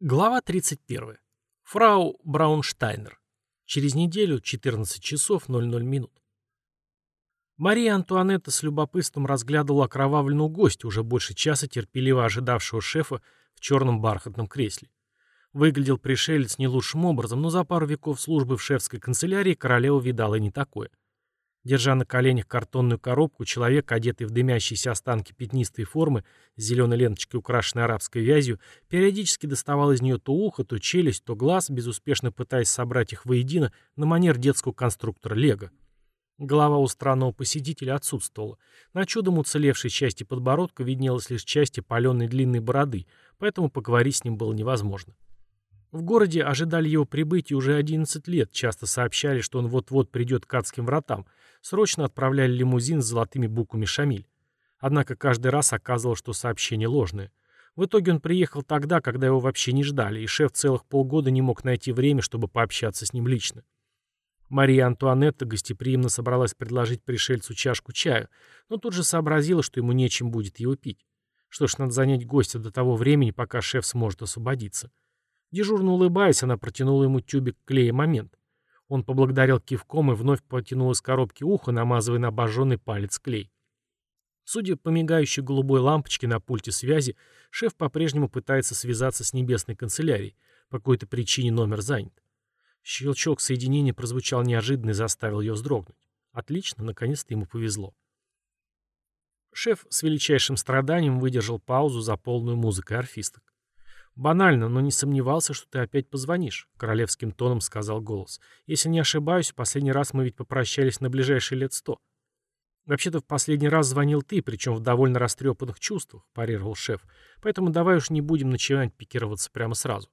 Глава 31. Фрау Браунштайнер. Через неделю, 14 часов 00 минут. Мария Антуанетта с любопытством разглядывала окровавленную гостью, уже больше часа терпеливо ожидавшего шефа в черном бархатном кресле. Выглядел пришелец не лучшим образом, но за пару веков службы в шефской канцелярии королева видала и не такое. Держа на коленях картонную коробку, человек, одетый в дымящиеся останки пятнистой формы, с зеленой ленточкой, украшенной арабской вязью, периодически доставал из нее то ухо, то челюсть, то глаз, безуспешно пытаясь собрать их воедино на манер детского конструктора Лего. Голова у странного посетителя отсутствовала. На чудом уцелевшей части подбородка виднелась лишь часть паленой длинной бороды, поэтому поговорить с ним было невозможно. В городе ожидали его прибытия уже 11 лет, часто сообщали, что он вот-вот придет к адским вратам, срочно отправляли лимузин с золотыми буквами «Шамиль». Однако каждый раз оказывалось, что сообщение ложное. В итоге он приехал тогда, когда его вообще не ждали, и шеф целых полгода не мог найти время, чтобы пообщаться с ним лично. Мария Антуанетта гостеприимно собралась предложить пришельцу чашку чаю, но тут же сообразила, что ему нечем будет его пить. Что ж, надо занять гостя до того времени, пока шеф сможет освободиться. Дежурно улыбаясь, она протянула ему тюбик клея «Момент». Он поблагодарил кивком и вновь потянул из коробки ухо, намазывая на обожженный палец клей. Судя по мигающей голубой лампочке на пульте связи, шеф по-прежнему пытается связаться с небесной канцелярией. По какой-то причине номер занят. Щелчок соединения прозвучал неожиданно и заставил ее вздрогнуть. Отлично, наконец-то ему повезло. Шеф с величайшим страданием выдержал паузу за полную музыкой орфисток. «Банально, но не сомневался, что ты опять позвонишь», — королевским тоном сказал голос. «Если не ошибаюсь, последний раз мы ведь попрощались на ближайшие лет сто». «Вообще-то в последний раз звонил ты, причем в довольно растрепанных чувствах», — парировал шеф. «Поэтому давай уж не будем начинать пикироваться прямо сразу».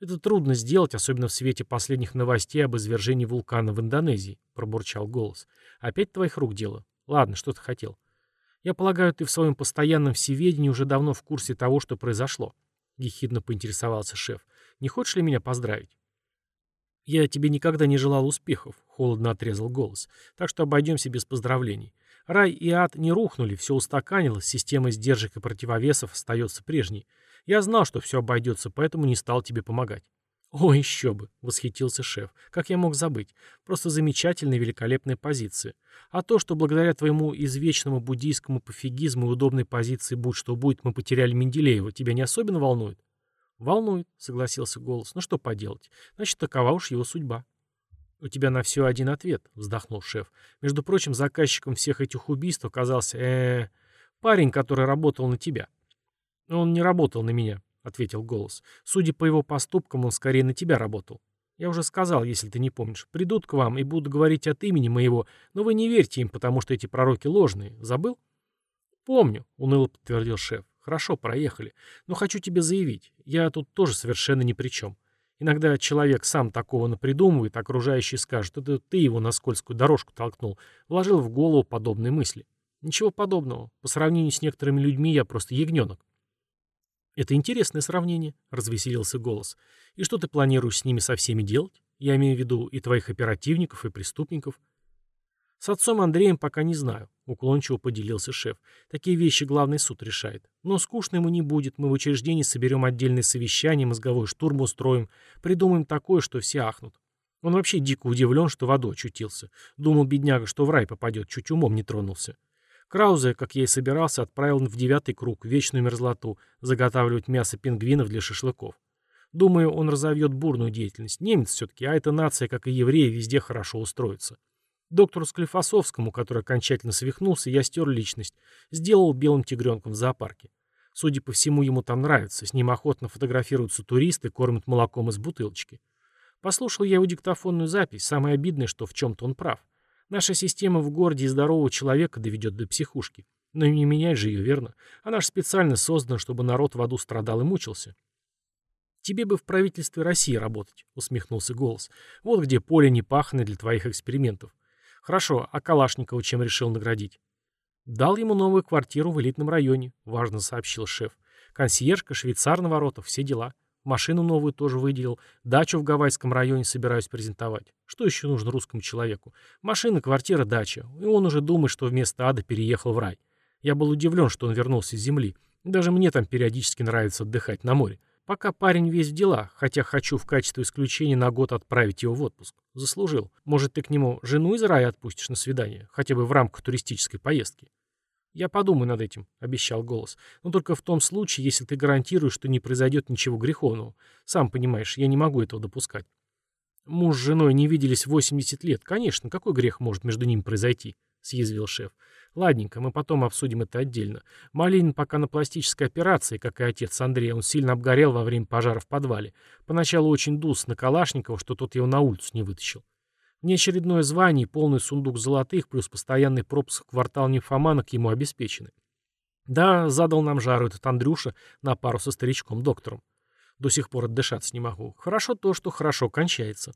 «Это трудно сделать, особенно в свете последних новостей об извержении вулкана в Индонезии», — пробурчал голос. «Опять твоих рук дело. Ладно, что ты хотел?» «Я полагаю, ты в своем постоянном всеведении уже давно в курсе того, что произошло». — ехидно поинтересовался шеф. «Не хочешь ли меня поздравить?» «Я тебе никогда не желал успехов», — холодно отрезал голос. «Так что обойдемся без поздравлений. Рай и ад не рухнули, все устаканилось, система сдержек и противовесов остается прежней. Я знал, что все обойдется, поэтому не стал тебе помогать». «О, еще бы!» — восхитился шеф. «Как я мог забыть? Просто замечательная великолепная позиция. А то, что благодаря твоему извечному буддийскому пофигизму и удобной позиции «будь что будет» мы потеряли Менделеева, тебя не особенно волнует?» «Волнует», — согласился голос. «Ну что поделать? Значит, такова уж его судьба». «У тебя на все один ответ», — вздохнул шеф. «Между прочим, заказчиком всех этих убийств оказался, э, -э парень, который работал на тебя». «Он не работал на меня», — ответил голос. «Судя по его поступкам, он скорее на тебя работал. Я уже сказал, если ты не помнишь. Придут к вам и будут говорить от имени моего, но вы не верьте им, потому что эти пророки ложные. Забыл?» «Помню», — уныло подтвердил шеф. «Хорошо, проехали. Но хочу тебе заявить, я тут тоже совершенно ни при чем. Иногда человек сам такого напридумывает, окружающие скажут, это ты его на скользкую дорожку толкнул, вложил в голову подобные мысли. Ничего подобного. По сравнению с некоторыми людьми я просто ягненок. «Это интересное сравнение», — развеселился голос. «И что ты планируешь с ними со всеми делать? Я имею в виду и твоих оперативников, и преступников». «С отцом Андреем пока не знаю», — уклончиво поделился шеф. «Такие вещи главный суд решает. Но скучно ему не будет. Мы в учреждении соберем отдельное совещание, мозговой штурм устроим, придумаем такое, что все ахнут. Он вообще дико удивлен, что в аду очутился. Думал, бедняга, что в рай попадет, чуть умом не тронулся. Краузе, как я и собирался, отправил в девятый круг, вечную мерзлоту, заготавливать мясо пингвинов для шашлыков. Думаю, он разовьет бурную деятельность. Немец все-таки, а эта нация, как и евреи, везде хорошо устроится. Доктору Склифосовскому, который окончательно свихнулся, я стер личность. Сделал белым тигренком в зоопарке. Судя по всему, ему там нравится. С ним охотно фотографируются туристы, кормят молоком из бутылочки. Послушал я его диктофонную запись. Самое обидное, что в чем-то он прав. Наша система в городе и здорового человека доведет до психушки. Но не менять же ее, верно? Она же специально создана, чтобы народ в аду страдал и мучился. «Тебе бы в правительстве России работать», — усмехнулся голос. «Вот где поле не пахано для твоих экспериментов. Хорошо, а Калашникова чем решил наградить?» «Дал ему новую квартиру в элитном районе», — важно сообщил шеф. «Консьержка, швейцар на воротах, все дела. Машину новую тоже выделил. Дачу в Гавайском районе собираюсь презентовать. Что еще нужно русскому человеку? Машина, квартира, дача. И он уже думает, что вместо ада переехал в рай. Я был удивлен, что он вернулся с земли. Даже мне там периодически нравится отдыхать на море. Пока парень весь в делах, хотя хочу в качестве исключения на год отправить его в отпуск. Заслужил. Может, ты к нему жену из рая отпустишь на свидание, хотя бы в рамках туристической поездки. «Я подумаю над этим», — обещал голос. «Но только в том случае, если ты гарантируешь, что не произойдет ничего греховного. Сам понимаешь, я не могу этого допускать». «Муж с женой не виделись 80 лет. Конечно, какой грех может между ними произойти?» — съязвил шеф. «Ладненько, мы потом обсудим это отдельно. Малинин пока на пластической операции, как и отец Андрея. Он сильно обгорел во время пожара в подвале. Поначалу очень дус на Калашникова, что тот его на улицу не вытащил. Неочередное звание и полный сундук золотых, плюс постоянный пропуск в квартал нимфоманок ему обеспечены. Да, задал нам жару этот Андрюша на пару со старичком-доктором. До сих пор отдышаться не могу. Хорошо то, что хорошо кончается.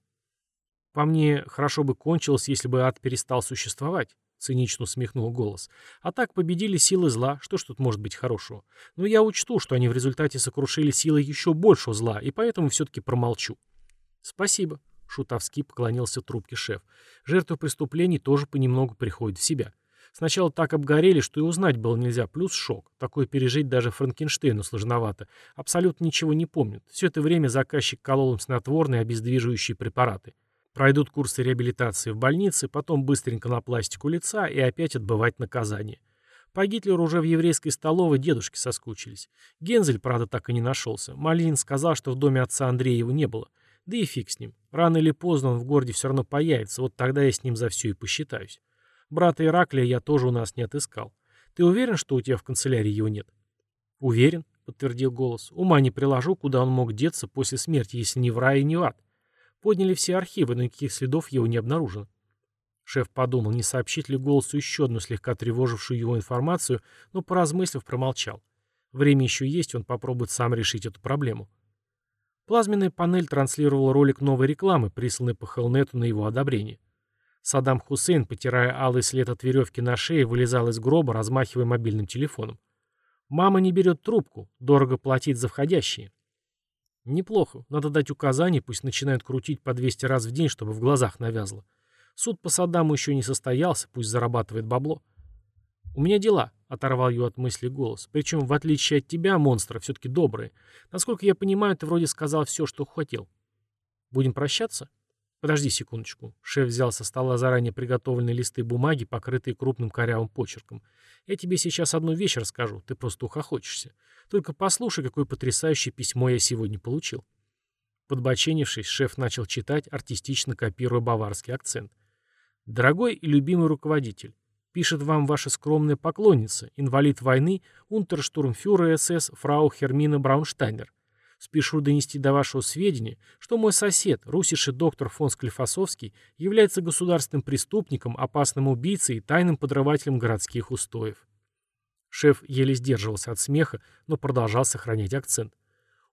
По мне, хорошо бы кончилось, если бы ад перестал существовать. Цинично усмехнул голос. А так победили силы зла, что ж тут может быть хорошего? Но я учту, что они в результате сокрушили силы еще большего зла, и поэтому все-таки промолчу. Спасибо. Шутовски поклонился трубке шеф. Жертвы преступлений тоже понемногу приходят в себя. Сначала так обгорели, что и узнать было нельзя, плюс шок. Такое пережить даже Франкенштейну сложновато. Абсолютно ничего не помнят. Все это время заказчик колол им снотворные обездвиживающие препараты. Пройдут курсы реабилитации в больнице, потом быстренько на пластику лица и опять отбывать наказание. По Гитлеру уже в еврейской столовой дедушки соскучились. Гензель, правда, так и не нашелся. Малинин сказал, что в доме отца Андрея его не было. Да и фиг с ним. Рано или поздно он в городе все равно появится, вот тогда я с ним за все и посчитаюсь. Брата Ираклия я тоже у нас не отыскал. Ты уверен, что у тебя в канцелярии его нет? Уверен, подтвердил голос. Ума не приложу, куда он мог деться после смерти, если не в рай и не в ад. Подняли все архивы, но никаких следов его не обнаружено. Шеф подумал, не сообщить ли голосу еще одну слегка тревожившую его информацию, но, поразмыслив, промолчал. Время еще есть, он попробует сам решить эту проблему. Плазменная панель транслировала ролик новой рекламы, присланный по Хелнету на его одобрение. Саддам Хусейн, потирая алый след от веревки на шее, вылезал из гроба, размахивая мобильным телефоном. «Мама не берет трубку. Дорого платить за входящие». «Неплохо. Надо дать указания, пусть начинают крутить по 200 раз в день, чтобы в глазах навязло. Суд по Саддаму еще не состоялся, пусть зарабатывает бабло». «У меня дела», — оторвал ее от мысли голос. «Причем, в отличие от тебя, монстра, все-таки добрые. Насколько я понимаю, ты вроде сказал все, что хотел. Будем прощаться?» «Подожди секундочку». Шеф взял со стола заранее приготовленные листы бумаги, покрытые крупным корявым почерком. «Я тебе сейчас одну вещь расскажу, ты просто ухохочешься. Только послушай, какое потрясающее письмо я сегодня получил». Подбоченившись, шеф начал читать, артистично копируя баварский акцент. «Дорогой и любимый руководитель, Пишет вам ваша скромная поклонница, инвалид войны, унтерштурмфюрер СС фрау Хермина Браунштайнер. Спешу донести до вашего сведения, что мой сосед, русиший доктор фон Склифосовский, является государственным преступником, опасным убийцей и тайным подрывателем городских устоев. Шеф еле сдерживался от смеха, но продолжал сохранять акцент.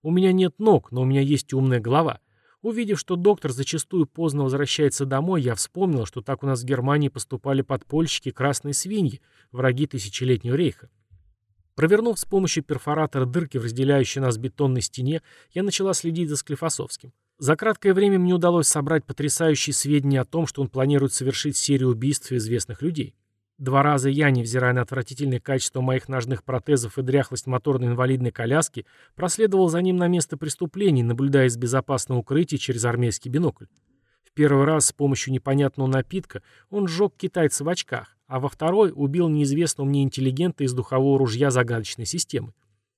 «У меня нет ног, но у меня есть умная голова. Увидев, что доктор зачастую поздно возвращается домой, я вспомнил, что так у нас в Германии поступали подпольщики красные свиньи, враги тысячелетнего рейха. Провернув с помощью перфоратора дырки в разделяющей нас бетонной стене, я начала следить за Склифосовским. За краткое время мне удалось собрать потрясающие сведения о том, что он планирует совершить серию убийств известных людей. Два раза я, невзирая на отвратительное качество моих ножных протезов и дряхлость моторной инвалидной коляски, проследовал за ним на место преступлений, наблюдая из безопасного укрытия через армейский бинокль. В первый раз с помощью непонятного напитка он сжег китайца в очках, а во второй убил неизвестного мне интеллигента из духового ружья загадочной системы.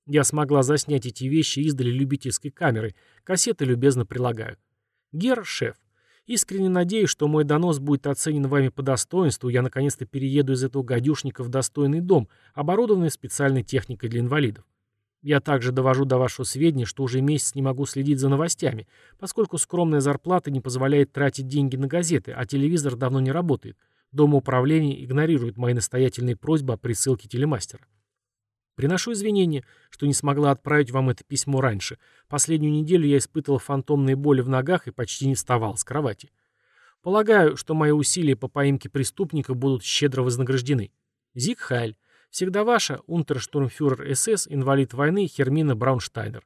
Я смогла заснять эти вещи издали любительской камерой, кассеты любезно прилагаю. Гер — шеф. Искренне надеюсь, что мой донос будет оценен вами по достоинству, я наконец-то перееду из этого гадюшника в достойный дом, оборудованный специальной техникой для инвалидов. Я также довожу до вашего сведения, что уже месяц не могу следить за новостями, поскольку скромная зарплата не позволяет тратить деньги на газеты, а телевизор давно не работает. Дом управления игнорирует мои настоятельные просьбы о присылке телемастера. Приношу извинения, что не смогла отправить вам это письмо раньше. Последнюю неделю я испытывал фантомные боли в ногах и почти не вставал с кровати. Полагаю, что мои усилия по поимке преступника будут щедро вознаграждены. Зиг Хайль. Всегда ваша, унтерштурмфюрер СС, инвалид войны Хермина Браунштайнер.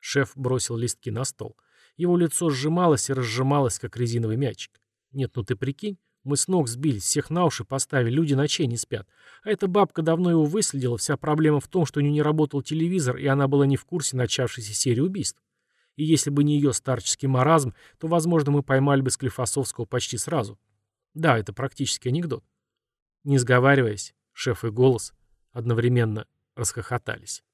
Шеф бросил листки на стол. Его лицо сжималось и разжималось, как резиновый мячик. Нет, ну ты прикинь, Мы с ног сбились, всех на уши поставили, люди ночей не спят. А эта бабка давно его выследила, вся проблема в том, что у нее не работал телевизор, и она была не в курсе начавшейся серии убийств. И если бы не ее старческий маразм, то, возможно, мы поймали бы Склифосовского почти сразу. Да, это практически анекдот. Не сговариваясь, шеф и голос одновременно расхохотались.